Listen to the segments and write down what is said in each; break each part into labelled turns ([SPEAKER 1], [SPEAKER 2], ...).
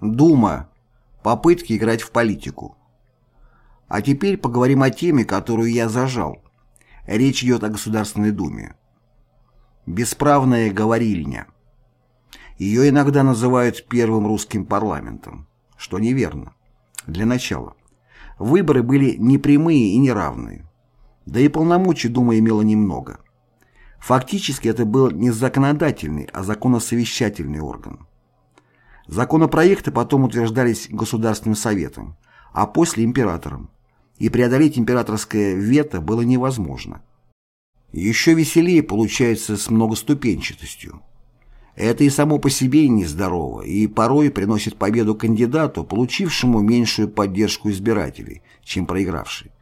[SPEAKER 1] Дума. Попытки играть в политику. А теперь поговорим о теме, которую я зажал. Речь идет о Государственной Думе. Бесправная говорильня. Ее иногда называют первым русским парламентом, что неверно. Для начала. Выборы были непрямые и неравные. Да и полномочий Дума имела немного. Фактически это был не законодательный, а законосовещательный орган. Законопроекты потом утверждались Государственным Советом, а после императором, и преодолеть императорское вето было невозможно. Еще веселее получается с многоступенчатостью. Это и само по себе нездорово, и порой приносит победу кандидату, получившему меньшую поддержку избирателей, чем проигравший.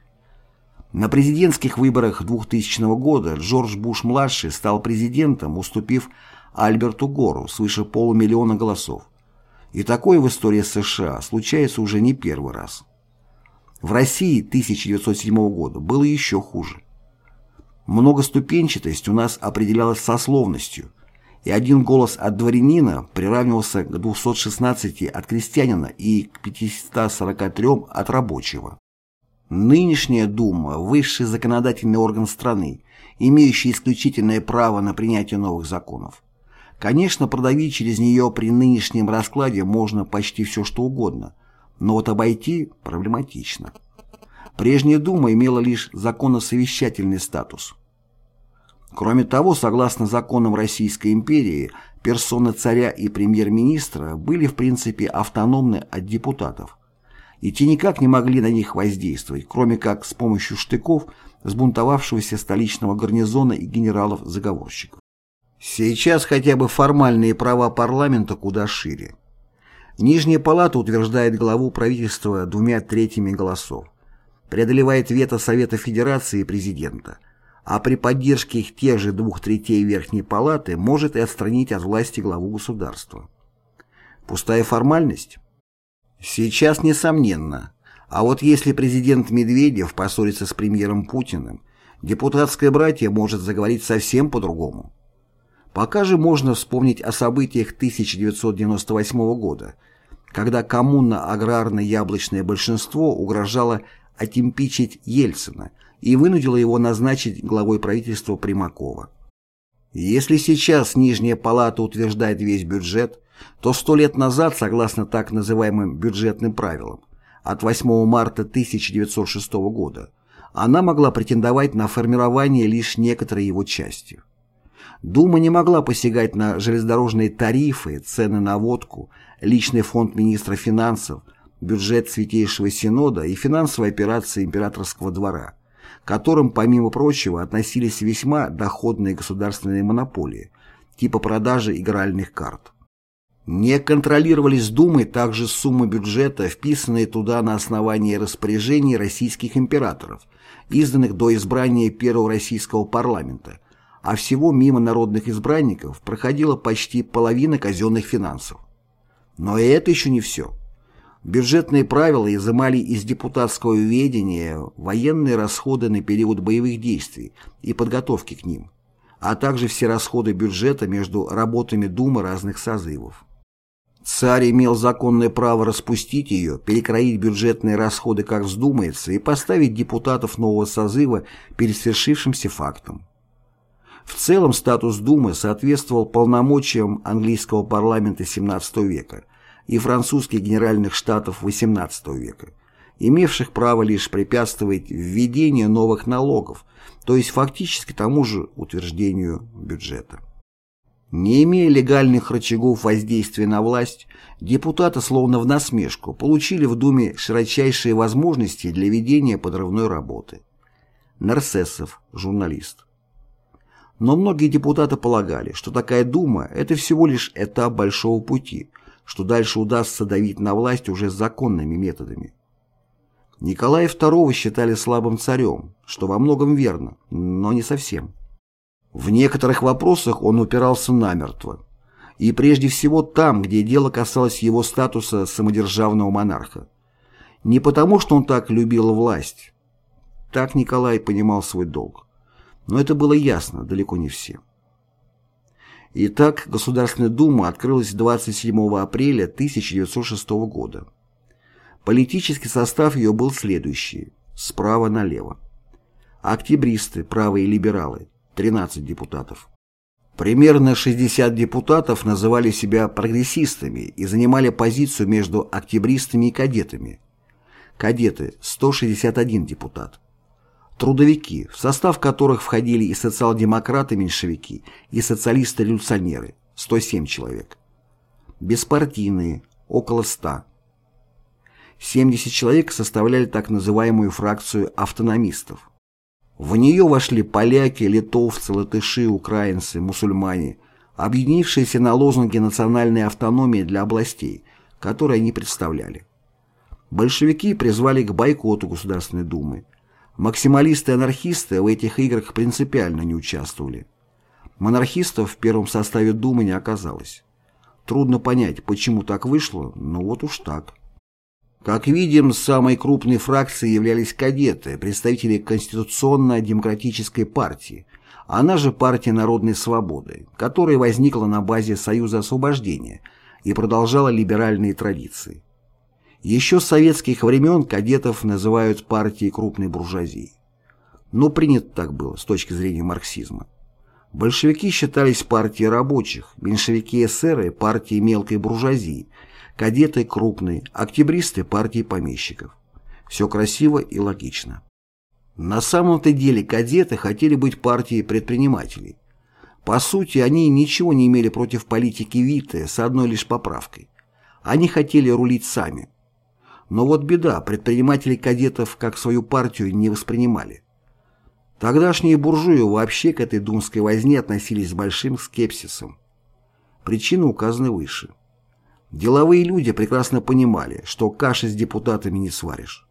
[SPEAKER 1] На президентских выборах 2000 года Джордж Буш-младший стал президентом, уступив Альберту Гору свыше полумиллиона голосов. И такое в истории США случается уже не первый раз. В России 1907 года было еще хуже. Многоступенчатость у нас определялась сословностью, и один голос от дворянина приравнивался к 216 от крестьянина и к 543 от рабочего. Нынешняя Дума – высший законодательный орган страны, имеющий исключительное право на принятие новых законов. Конечно, продавить через нее при нынешнем раскладе можно почти все что угодно, но вот обойти проблематично. Прежняя Дума имела лишь законосовещательный статус. Кроме того, согласно законам Российской империи, персоны царя и премьер-министра были в принципе автономны от депутатов, и те никак не могли на них воздействовать, кроме как с помощью штыков сбунтовавшегося столичного гарнизона и генералов-заговорщиков. Сейчас хотя бы формальные права парламента куда шире. Нижняя палата утверждает главу правительства двумя третьими голосов, преодолевает вето Совета Федерации и президента, а при поддержке их тех же двух третей Верхней палаты может и отстранить от власти главу государства. Пустая формальность? Сейчас несомненно. А вот если президент Медведев поссорится с премьером Путиным, депутатское братье может заговорить совсем по-другому. Пока же можно вспомнить о событиях 1998 года, когда коммунно-аграрно-яблочное большинство угрожало отимпичить Ельцина и вынудило его назначить главой правительства Примакова. Если сейчас Нижняя Палата утверждает весь бюджет, то сто лет назад, согласно так называемым бюджетным правилам, от 8 марта 1906 года, она могла претендовать на формирование лишь некоторой его части. Дума не могла посягать на железнодорожные тарифы, цены на водку, личный фонд министра финансов, бюджет Святейшего Синода и финансовые операции императорского двора, к которым, помимо прочего, относились весьма доходные государственные монополии, типа продажи игральных карт. Не контролировались Думой также суммы бюджета, вписанные туда на основании распоряжений российских императоров, изданных до избрания первого российского парламента, а всего мимо народных избранников проходила почти половина казенных финансов. Но и это еще не все. Бюджетные правила изымали из депутатского ведения военные расходы на период боевых действий и подготовки к ним, а также все расходы бюджета между работами Думы разных созывов. Царь имел законное право распустить ее, перекроить бюджетные расходы как вздумается и поставить депутатов нового созыва перед свершившимся фактом. В целом статус Думы соответствовал полномочиям английского парламента XVII века и французских генеральных штатов XVIII века, имевших право лишь препятствовать введению новых налогов, то есть фактически тому же утверждению бюджета. Не имея легальных рычагов воздействия на власть, депутаты словно в насмешку получили в Думе широчайшие возможности для ведения подрывной работы. Нарсесов, журналист. Но многие депутаты полагали, что такая дума – это всего лишь этап большого пути, что дальше удастся давить на власть уже законными методами. Николая II считали слабым царем, что во многом верно, но не совсем. В некоторых вопросах он упирался намертво. И прежде всего там, где дело касалось его статуса самодержавного монарха. Не потому, что он так любил власть. Так Николай понимал свой долг. Но это было ясно далеко не всем. Итак, Государственная Дума открылась 27 апреля 1906 года. Политический состав ее был следующий, справа налево. Октябристы, правые либералы, 13 депутатов. Примерно 60 депутатов называли себя прогрессистами и занимали позицию между октябристами и кадетами. Кадеты – 161 депутат. Трудовики, в состав которых входили и социал-демократы-меньшевики, и социалисты-революционеры – 107 человек. Беспартийные – около 100. 70 человек составляли так называемую фракцию автономистов. В нее вошли поляки, литовцы, латыши, украинцы, мусульмане, объединившиеся на лозунге национальной автономии для областей, которые они представляли. Большевики призвали к бойкоту Государственной Думы. Максималисты-анархисты в этих играх принципиально не участвовали. Монархистов в первом составе Думы не оказалось. Трудно понять, почему так вышло, но вот уж так. Как видим, самой крупной фракцией являлись кадеты, представители Конституционно-демократической партии, она же партия Народной Свободы, которая возникла на базе Союза освобождения и продолжала либеральные традиции. Еще с советских времен кадетов называют партией крупной буржуазии. Но принято так было с точки зрения марксизма. Большевики считались партией рабочих, меньшевики-эсеры – партией мелкой буржуазии – кадеты крупные, октябристы партии помещиков. Все красиво и логично. На самом-то деле кадеты хотели быть партией предпринимателей. По сути, они ничего не имели против политики Витте с одной лишь поправкой. Они хотели рулить сами. Но вот беда, предпринимателей кадетов как свою партию не воспринимали. Тогдашние буржуи вообще к этой думской возне относились с большим скепсисом. Причины указаны выше. Деловые люди прекрасно понимали, что каши с депутатами не сваришь.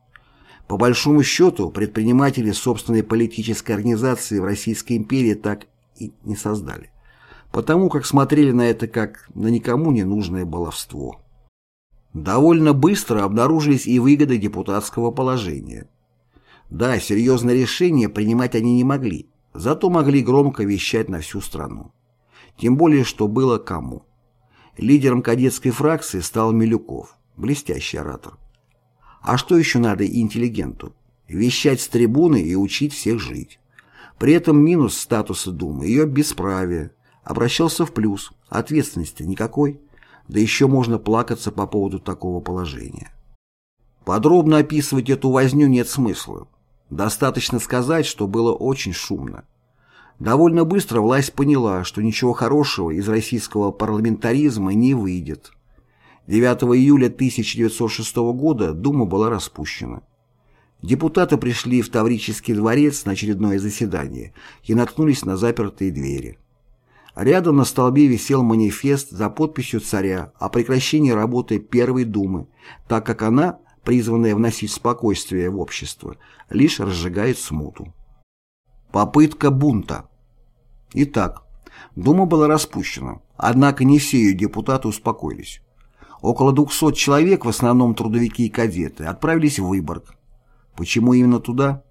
[SPEAKER 1] По большому счету, предприниматели собственной политической организации в Российской империи так и не создали, потому как смотрели на это как на никому не нужное баловство. Довольно быстро обнаружились и выгоды депутатского положения. Да, серьезное решение принимать они не могли, зато могли громко вещать на всю страну. Тем более, что было кому. Лидером кадетской фракции стал Милюков, блестящий оратор. А что еще надо интеллигенту? Вещать с трибуны и учить всех жить. При этом минус статуса Думы, ее бесправие, обращался в плюс, ответственности никакой, да еще можно плакаться по поводу такого положения. Подробно описывать эту возню нет смысла. Достаточно сказать, что было очень шумно. Довольно быстро власть поняла, что ничего хорошего из российского парламентаризма не выйдет. 9 июля 1906 года Дума была распущена. Депутаты пришли в Таврический дворец на очередное заседание и наткнулись на запертые двери. Рядом на столбе висел манифест за подписью царя о прекращении работы Первой Думы, так как она, призванная вносить спокойствие в общество, лишь разжигает смуту. Попытка бунта. Итак, Дума была распущена, однако не все ее депутаты успокоились. Около 200 человек, в основном трудовики и кадеты, отправились в Выборг. Почему именно туда?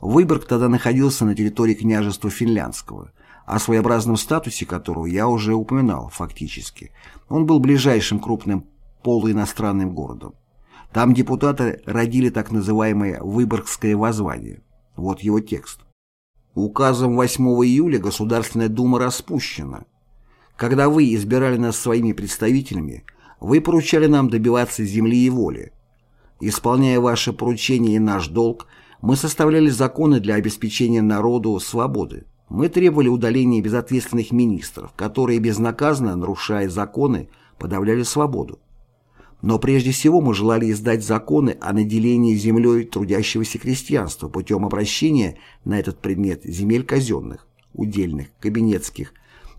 [SPEAKER 1] Выборг тогда находился на территории княжества Финляндского, о своеобразном статусе которого я уже упоминал фактически. Он был ближайшим крупным полуиностранным городом. Там депутаты родили так называемое «Выборгское воззвание». Вот его текст. Указом 8 июля Государственная Дума распущена. Когда вы избирали нас своими представителями, вы поручали нам добиваться земли и воли. Исполняя ваше поручение и наш долг, мы составляли законы для обеспечения народу свободы. Мы требовали удаления безответственных министров, которые безнаказанно, нарушая законы, подавляли свободу. Но прежде всего мы желали издать законы о наделении землей трудящегося крестьянства путем обращения на этот предмет земель казенных, удельных, кабинетских,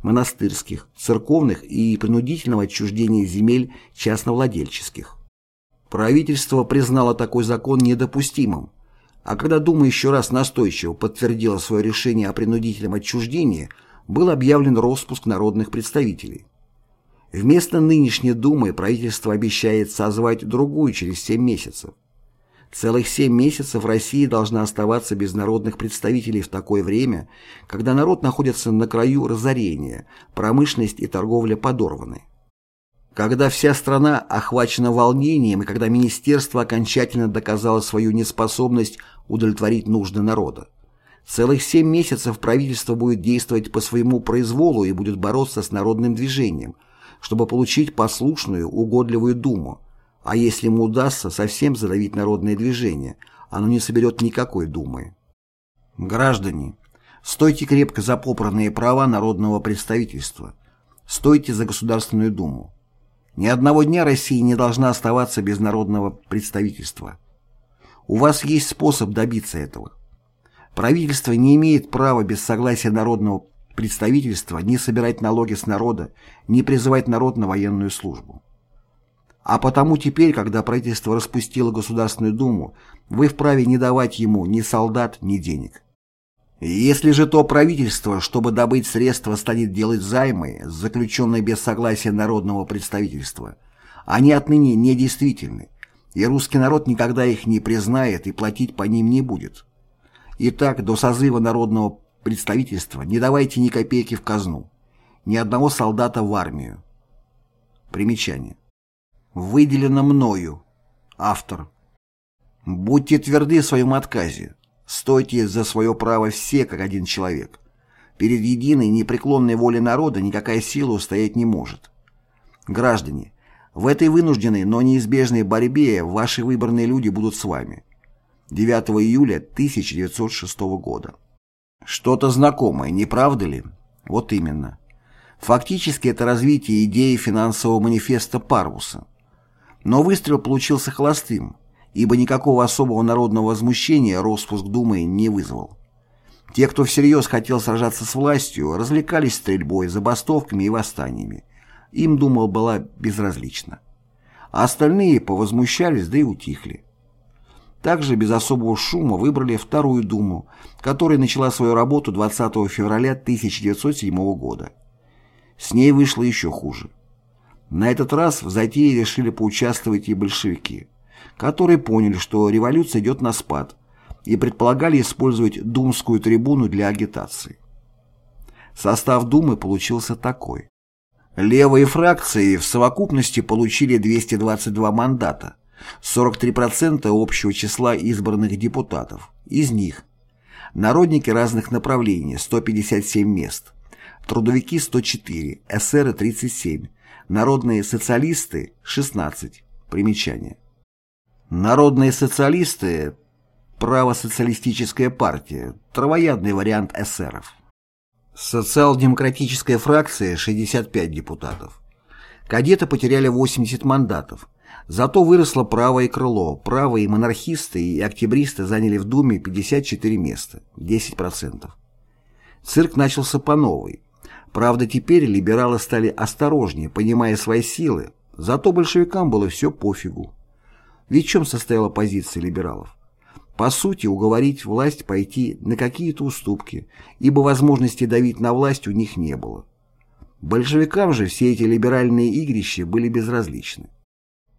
[SPEAKER 1] монастырских, церковных и принудительного отчуждения земель частновладельческих. Правительство признало такой закон недопустимым, а когда Дума еще раз настойчиво подтвердила свое решение о принудительном отчуждении, был объявлен распуск народных представителей. Вместо нынешней Думы правительство обещает созвать другую через 7 месяцев. Целых семь месяцев Россия должна оставаться без народных представителей в такое время, когда народ находится на краю разорения, промышленность и торговля подорваны. Когда вся страна охвачена волнением и когда министерство окончательно доказало свою неспособность удовлетворить нужды народа. Целых семь месяцев правительство будет действовать по своему произволу и будет бороться с народным движением, чтобы получить послушную, угодливую Думу, а если ему удастся совсем задавить народное движение, оно не соберет никакой думы. Граждане, стойте крепко за попранные права народного представительства. Стойте за Государственную Думу. Ни одного дня Россия не должна оставаться без народного представительства. У вас есть способ добиться этого. Правительство не имеет права без согласия народного представительства ни собирать налоги с народа, ни призывать народ на военную службу. А потому теперь, когда правительство распустило Государственную Думу, вы вправе не давать ему ни солдат, ни денег. Если же то правительство, чтобы добыть средства, станет делать займы, заключенные без согласия народного представительства, они отныне недействительны, и русский народ никогда их не признает и платить по ним не будет. Итак, до созыва народного представительства не давайте ни копейки в казну, ни одного солдата в армию. Примечание. Выделено мною. Автор. Будьте тверды в своем отказе. Стойте за свое право все, как один человек. Перед единой непреклонной волей народа никакая сила устоять не может. Граждане, в этой вынужденной, но неизбежной борьбе ваши выбранные люди будут с вами. 9 июля 1906 года. Что-то знакомое, не правда ли? Вот именно. Фактически это развитие идеи финансового манифеста Парвуса. Но выстрел получился холостым, ибо никакого особого народного возмущения распуск Думы не вызвал. Те, кто всерьез хотел сражаться с властью, развлекались стрельбой, забастовками и восстаниями. Им Дума была безразлична. А остальные повозмущались, да и утихли. Также без особого шума выбрали Вторую Думу, которая начала свою работу 20 февраля 1907 года. С ней вышло еще хуже. На этот раз в затее решили поучаствовать и большевики, которые поняли, что революция идет на спад, и предполагали использовать думскую трибуну для агитации. Состав Думы получился такой. Левые фракции в совокупности получили 222 мандата, 43% общего числа избранных депутатов. Из них народники разных направлений – 157 мест, трудовики – 104, эсеры – 37, Народные социалисты – 16. Примечание. Народные социалисты – правосоциалистическая партия, травоядный вариант эсеров. Социал-демократическая фракция – 65 депутатов. Кадеты потеряли 80 мандатов. Зато выросло правое крыло. Правые монархисты и октябристы заняли в Думе 54 места, 10%. Цирк начался по новой. Правда, теперь либералы стали осторожнее, понимая свои силы, зато большевикам было все пофигу. Ведь в чем состояла позиция либералов? По сути, уговорить власть пойти на какие-то уступки, ибо возможности давить на власть у них не было. Большевикам же все эти либеральные игрища были безразличны.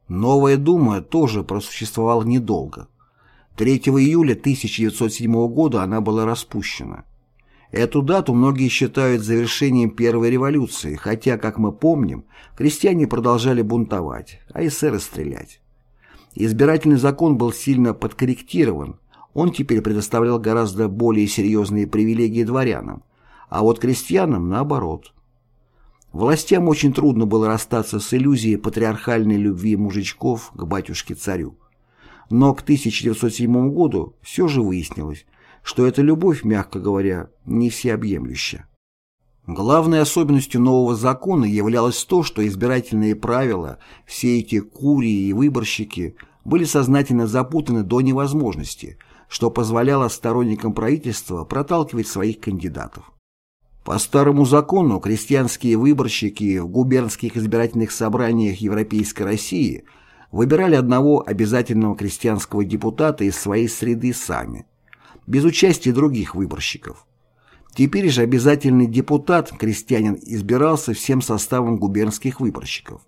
[SPEAKER 1] Новая Дума тоже просуществовала недолго. 3 июля 1907 года она была распущена. Эту дату многие считают завершением первой революции, хотя, как мы помним, крестьяне продолжали бунтовать, а эсеры стрелять. Избирательный закон был сильно подкорректирован, он теперь предоставлял гораздо более серьезные привилегии дворянам, а вот крестьянам наоборот. Властям очень трудно было расстаться с иллюзией патриархальной любви мужичков к батюшке-царю. Но к 1907 году все же выяснилось, что эта любовь, мягко говоря, не всеобъемлюща. Главной особенностью нового закона являлось то, что избирательные правила, все эти курии и выборщики были сознательно запутаны до невозможности, что позволяло сторонникам правительства проталкивать своих кандидатов. По старому закону крестьянские выборщики в губернских избирательных собраниях Европейской России выбирали одного обязательного крестьянского депутата из своей среды сами – без участия других выборщиков. Теперь же обязательный депутат, крестьянин, избирался всем составом губернских выборщиков.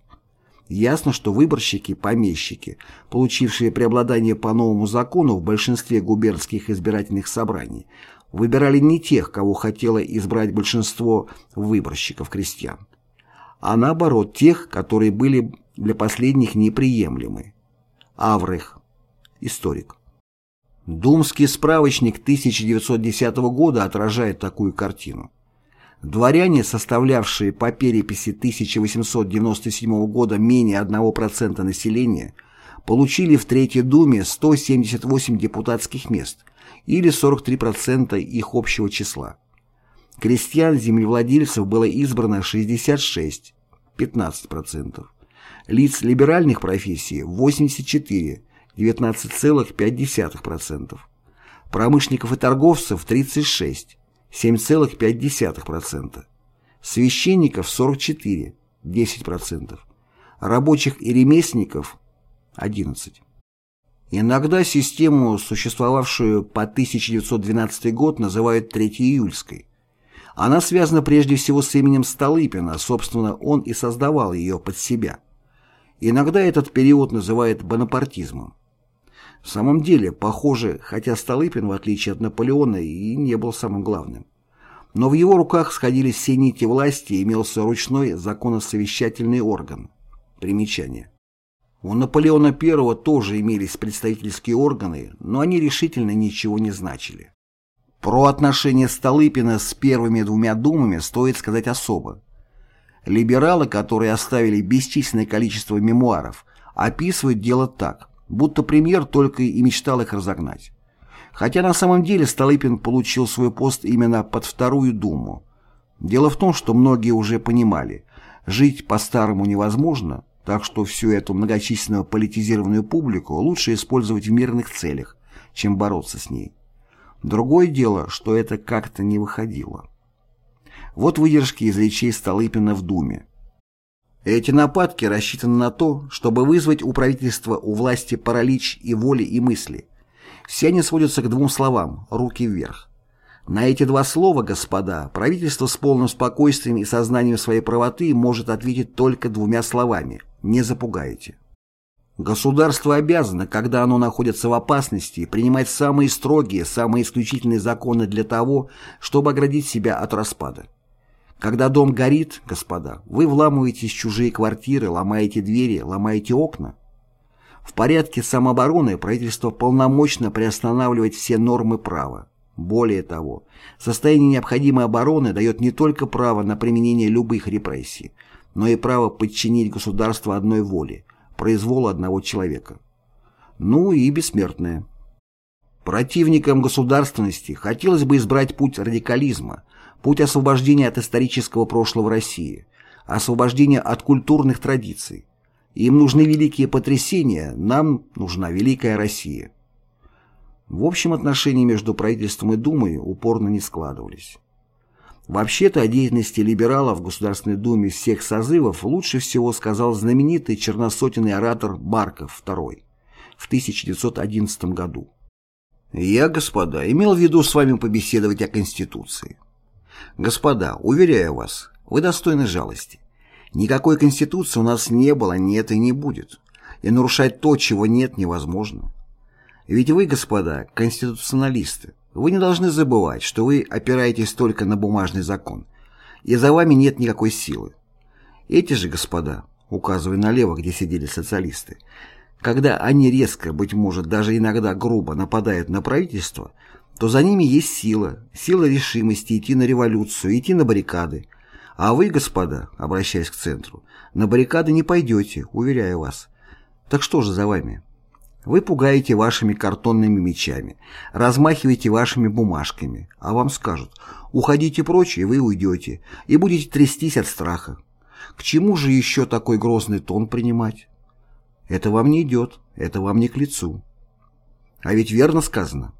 [SPEAKER 1] Ясно, что выборщики-помещики, получившие преобладание по новому закону в большинстве губернских избирательных собраний, выбирали не тех, кого хотело избрать большинство выборщиков-крестьян, а наоборот тех, которые были для последних неприемлемы. Аврех, историк. Думский справочник 1910 года отражает такую картину. Дворяне, составлявшие по переписи 1897 года менее 1% населения, получили в Третьей Думе 178 депутатских мест, или 43% их общего числа. Крестьян-землевладельцев было избрано 66, 15%. Лиц либеральных профессий – 84, 19,5%. Промышленников и торговцев – 36, 7,5%. Священников 44, 10%. Рабочих и ремесленников 11. Иногда систему, существовавшую по 1912 год, называют Третьеиюльской. Она связана прежде всего с именем Столыпина, собственно, он и создавал ее под себя. Иногда этот период называют бонапартизмом. В самом деле, похоже, хотя Столыпин, в отличие от Наполеона, и не был самым главным. Но в его руках сходились все нити власти и имелся ручной законосовещательный орган. Примечание. У Наполеона I тоже имелись представительские органы, но они решительно ничего не значили. Про отношения Столыпина с первыми двумя думами стоит сказать особо. Либералы, которые оставили бесчисленное количество мемуаров, описывают дело так будто премьер только и мечтал их разогнать. Хотя на самом деле Столыпин получил свой пост именно под Вторую Думу. Дело в том, что многие уже понимали, жить по-старому невозможно, так что всю эту многочисленную политизированную публику лучше использовать в мирных целях, чем бороться с ней. Другое дело, что это как-то не выходило. Вот выдержки из речей Столыпина в Думе. Эти нападки рассчитаны на то, чтобы вызвать у правительства, у власти паралич и воли, и мысли. Все они сводятся к двум словам «руки вверх». На эти два слова, господа, правительство с полным спокойствием и сознанием своей правоты может ответить только двумя словами «не запугайте». Государство обязано, когда оно находится в опасности, принимать самые строгие, самые исключительные законы для того, чтобы оградить себя от распада. Когда дом горит, господа, вы вламываетесь в чужие квартиры, ломаете двери, ломаете окна. В порядке самообороны правительство полномочно приостанавливать все нормы права. Более того, состояние необходимой обороны дает не только право на применение любых репрессий, но и право подчинить государство одной воле, произволу одного человека. Ну и бессмертное. Противникам государственности хотелось бы избрать путь радикализма, путь освобождения от исторического прошлого России, освобождения от культурных традиций. Им нужны великие потрясения, нам нужна великая Россия. В общем, отношения между правительством и Думой упорно не складывались. Вообще-то о деятельности либералов в Государственной Думе всех созывов лучше всего сказал знаменитый черносотенный оратор Барков II в 1911 году. «Я, господа, имел в виду с вами побеседовать о Конституции. Господа, уверяю вас, вы достойны жалости. Никакой Конституции у нас не было, нет и не будет. И нарушать то, чего нет, невозможно. Ведь вы, господа, конституционалисты, вы не должны забывать, что вы опираетесь только на бумажный закон, и за вами нет никакой силы. Эти же господа, указывая налево, где сидели социалисты, когда они резко, быть может, даже иногда грубо нападают на правительство – то за ними есть сила, сила решимости идти на революцию, идти на баррикады. А вы, господа, обращаясь к центру, на баррикады не пойдете, уверяю вас. Так что же за вами? Вы пугаете вашими картонными мечами, размахиваете вашими бумажками, а вам скажут «уходите прочь, и вы уйдете, и будете трястись от страха». К чему же еще такой грозный тон принимать? Это вам не идет, это вам не к лицу. А ведь верно сказано.